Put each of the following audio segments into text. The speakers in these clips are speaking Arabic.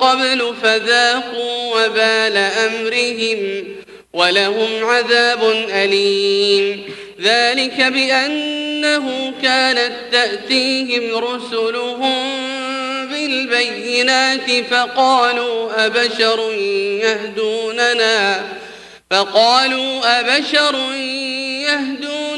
قبل فذاقوا وبال أمرهم ولهم عذاب أليم. ذلك بأنه كانت تأتيهم رسلهم بالبينات فقالوا أبشر يهدوننا. فقالوا أبشر يهدوننا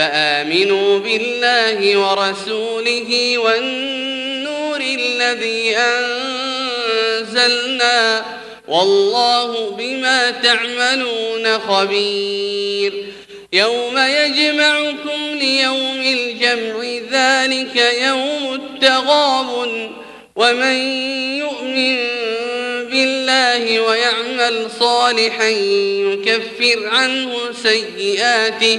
فآمنوا بالله ورسوله والنور الذي أنزلنا والله بما تعملون خبير يوم يجمعكم ليوم الجمع ذلك يوم التغابن ومن يؤمن بالله ويعمل صالحا يكفر عنه سيئاته